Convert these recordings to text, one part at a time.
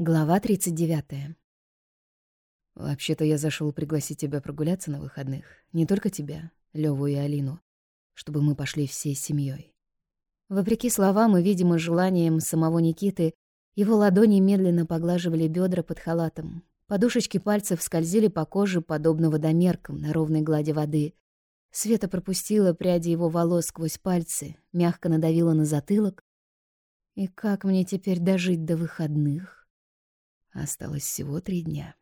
Глава 39. Вообще-то я зашел пригласить тебя прогуляться на выходных. Не только тебя, Леву и Алину, чтобы мы пошли всей семьей. Вопреки словам и, видимо, желаниям самого Никиты, его ладони медленно поглаживали бедра под халатом. Подушечки пальцев скользили по коже, подобно водомеркам на ровной глади воды. Света пропустила пряди его волос сквозь пальцы, мягко надавила на затылок. И как мне теперь дожить до выходных? Осталось всего три дня.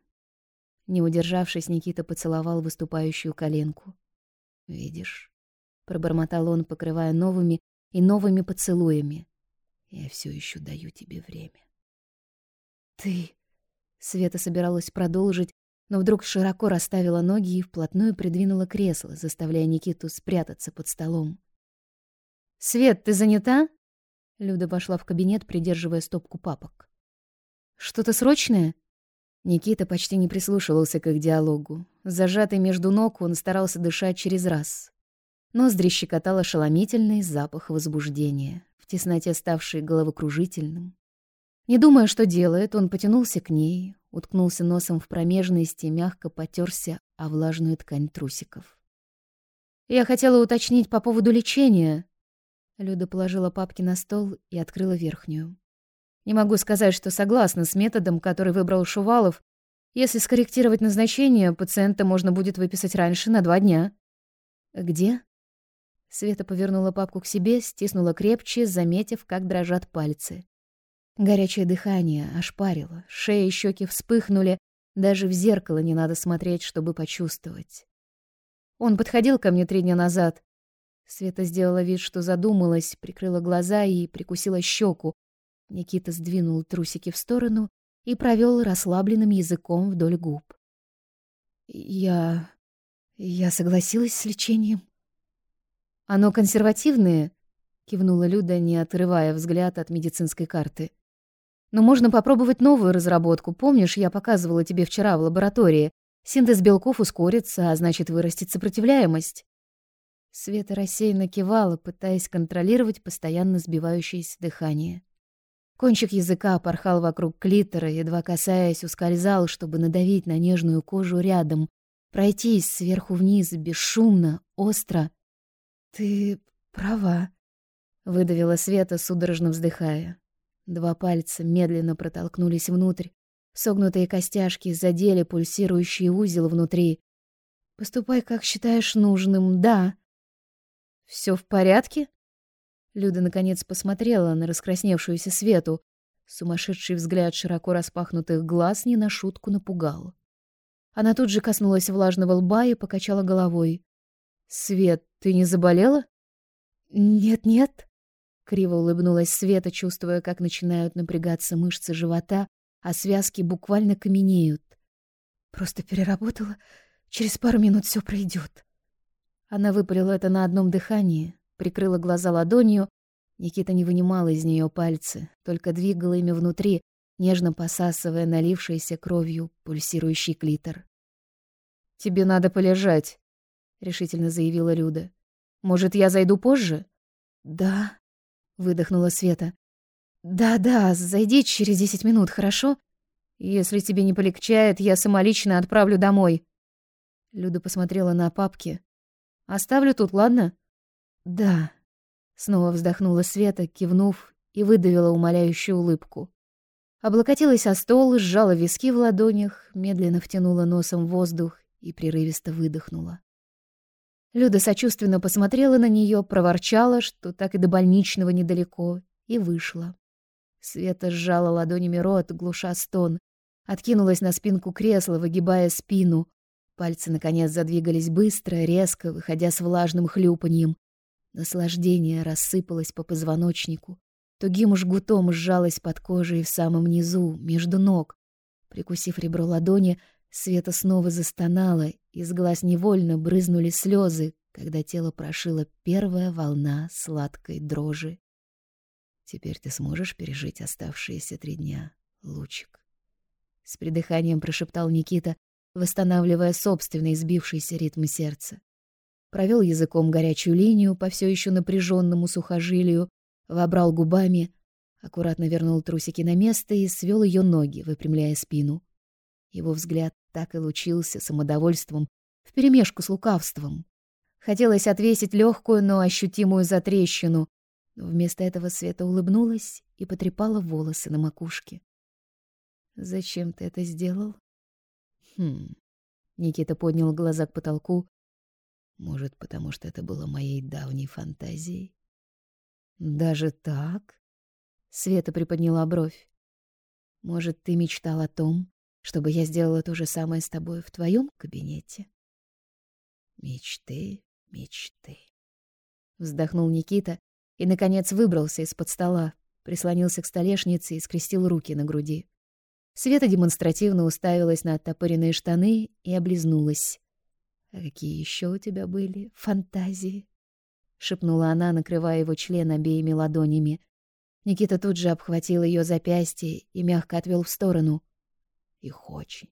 Не удержавшись, Никита поцеловал выступающую коленку. «Видишь?» — пробормотал он, покрывая новыми и новыми поцелуями. «Я все еще даю тебе время». «Ты...» — Света собиралась продолжить, но вдруг широко расставила ноги и вплотную придвинула кресло, заставляя Никиту спрятаться под столом. «Свет, ты занята?» Люда пошла в кабинет, придерживая стопку папок. Что-то срочное? Никита почти не прислушивался к их диалогу. Зажатый между ног, он старался дышать через раз. Ноздри щекотал ошеломительный запах возбуждения, в тесноте ставший головокружительным. Не думая, что делает, он потянулся к ней, уткнулся носом в промежность и мягко потерся о влажную ткань трусиков. «Я хотела уточнить по поводу лечения». Люда положила папки на стол и открыла верхнюю. Не могу сказать, что согласна с методом, который выбрал Шувалов. Если скорректировать назначение, пациента можно будет выписать раньше на два дня. Где? Света повернула папку к себе, стиснула крепче, заметив, как дрожат пальцы. Горячее дыхание ошпарило, шея и щеки вспыхнули, даже в зеркало не надо смотреть, чтобы почувствовать. Он подходил ко мне три дня назад. Света сделала вид, что задумалась, прикрыла глаза и прикусила щеку, Никита сдвинул трусики в сторону и провел расслабленным языком вдоль губ. «Я... я согласилась с лечением». «Оно консервативное?» — кивнула Люда, не отрывая взгляд от медицинской карты. «Но можно попробовать новую разработку. Помнишь, я показывала тебе вчера в лаборатории? Синтез белков ускорится, а значит, вырастет сопротивляемость». Света рассеянно кивала, пытаясь контролировать постоянно сбивающееся дыхание. Кончик языка порхал вокруг клитора, едва касаясь, ускользал, чтобы надавить на нежную кожу рядом, пройтись сверху вниз, бесшумно, остро. «Ты права», — выдавила Света, судорожно вздыхая. Два пальца медленно протолкнулись внутрь, согнутые костяшки задели пульсирующий узел внутри. «Поступай, как считаешь нужным, да». «Всё в порядке?» Люда наконец посмотрела на раскрасневшуюся Свету. Сумасшедший взгляд широко распахнутых глаз не на шутку напугал. Она тут же коснулась влажного лба и покачала головой. «Свет, ты не заболела?» «Нет-нет», — криво улыбнулась Света, чувствуя, как начинают напрягаться мышцы живота, а связки буквально каменеют. «Просто переработала. Через пару минут все пройдет». Она выпалила это на одном дыхании, прикрыла глаза ладонью. Никита не вынимал из нее пальцы, только двигал ими внутри, нежно посасывая налившийся кровью пульсирующий клитор. «Тебе надо полежать», — решительно заявила Люда. «Может, я зайду позже?» «Да», — выдохнула Света. «Да-да, зайди через десять минут, хорошо? Если тебе не полегчает, я самолично отправлю домой». Люда посмотрела на папки. «Оставлю тут, ладно?» «Да», — снова вздохнула Света, кивнув и выдавила умоляющую улыбку. Облокотилась о стол, сжала виски в ладонях, медленно втянула носом воздух и прерывисто выдохнула. Люда сочувственно посмотрела на нее, проворчала, что так и до больничного недалеко, и вышла. Света сжала ладонями рот, глуша стон, откинулась на спинку кресла, выгибая спину. Пальцы, наконец, задвигались быстро, резко, выходя с влажным хлюпаньем, Наслаждение рассыпалось по позвоночнику. Тугим жгутом сжалось под кожей в самом низу, между ног. Прикусив ребро ладони, Света снова застонала, из глаз невольно брызнули слезы, когда тело прошила первая волна сладкой дрожи. «Теперь ты сможешь пережить оставшиеся три дня, Лучик?» С придыханием прошептал Никита, восстанавливая собственный сбившийся ритм сердца провел языком горячую линию по все еще напряженному сухожилию, вобрал губами, Аккуратно вернул трусики на место и свел ее ноги, выпрямляя спину. Его взгляд так и лучился самодовольством вперемешку с лукавством. Хотелось отвесить легкую, но ощутимую затрещину, но вместо этого Света улыбнулась и потрепала волосы на макушке. «Зачем ты это сделал?» «Хм...» Никита поднял глаза к потолку. «Может, потому что это было моей давней фантазией?» «Даже так?» Света приподняла бровь. «Может, ты мечтал о том, чтобы я сделала то же самое с тобой в твоем кабинете?» «Мечты, мечты...» Вздохнул Никита и, наконец, выбрался из-под стола, прислонился к столешнице и скрестил руки на груди. Света демонстративно уставилась на оттопыренные штаны и облизнулась. «А какие еще у тебя были фантазии?» — шепнула она, накрывая его член обеими ладонями. Никита тут же обхватил ее запястье и мягко отвел в сторону. «Их очень,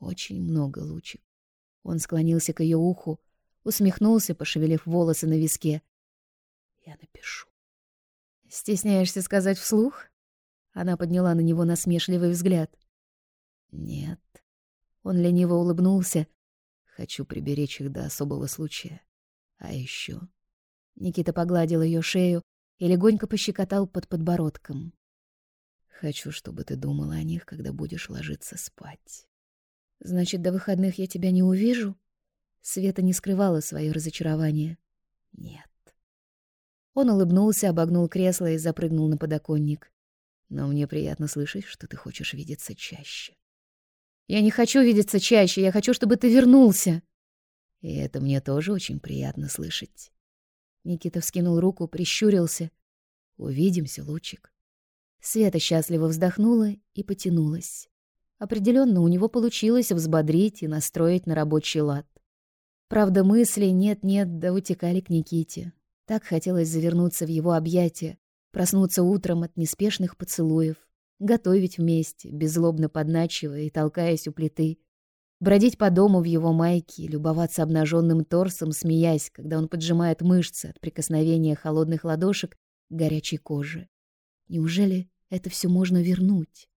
очень много, лучик». Он склонился к ее уху, усмехнулся, пошевелив волосы на виске. «Я напишу». «Стесняешься сказать вслух?» Она подняла на него насмешливый взгляд. «Нет». Он лениво улыбнулся. «Хочу приберечь их до особого случая. А еще...» Никита погладил ее шею и легонько пощекотал под подбородком. «Хочу, чтобы ты думала о них, когда будешь ложиться спать». «Значит, до выходных я тебя не увижу?» Света не скрывала свое разочарование. «Нет». Он улыбнулся, обогнул кресло и запрыгнул на подоконник. Но мне приятно слышать, что ты хочешь видеться чаще. Я не хочу видеться чаще, я хочу, чтобы ты вернулся. И это мне тоже очень приятно слышать. Никита вскинул руку, прищурился. Увидимся, лучик. Света счастливо вздохнула и потянулась. Определенно у него получилось взбодрить и настроить на рабочий лад. Правда, мысли нет-нет да утекали к Никите. Так хотелось завернуться в его объятия, проснуться утром от неспешных поцелуев, готовить вместе, беззлобно подначивая и толкаясь у плиты, бродить по дому в его майке, любоваться обнаженным торсом, смеясь, когда он поджимает мышцы от прикосновения холодных ладошек к горячей коже. Неужели это все можно вернуть?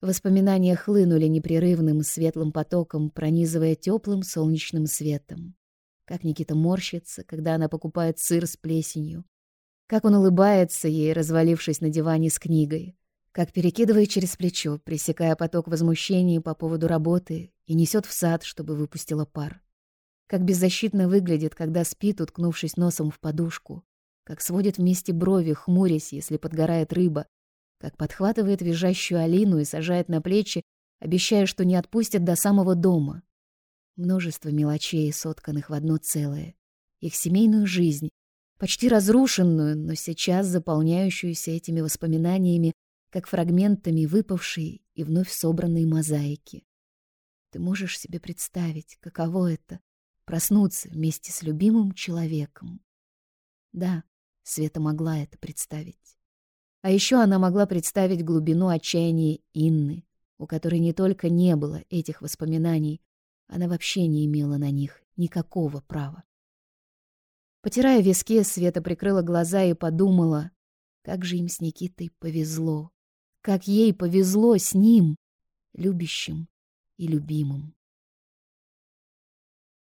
Воспоминания хлынули непрерывным светлым потоком, пронизывая теплым солнечным светом. Как Никита морщится, когда она покупает сыр с плесенью. Как он улыбается ей, развалившись на диване с книгой. Как перекидывает через плечо, пресекая поток возмущений по поводу работы и несет в сад, чтобы выпустила пар. Как беззащитно выглядит, когда спит, уткнувшись носом в подушку. Как сводит вместе брови, хмурясь, если подгорает рыба. Как подхватывает визжащую Алину и сажает на плечи, обещая, что не отпустит до самого дома. Множество мелочей, сотканных в одно целое. Их семейную жизнь, почти разрушенную, но сейчас заполняющуюся этими воспоминаниями, как фрагментами выпавшей и вновь собранной мозаики. Ты можешь себе представить, каково это — проснуться вместе с любимым человеком. Да, Света могла это представить. А еще она могла представить глубину отчаяния Инны, у которой не только не было этих воспоминаний, она вообще не имела на них никакого права. Потирая виски, Света прикрыла глаза и подумала, как же им с Никитой повезло. Как ей повезло с ним, любящим и любимым.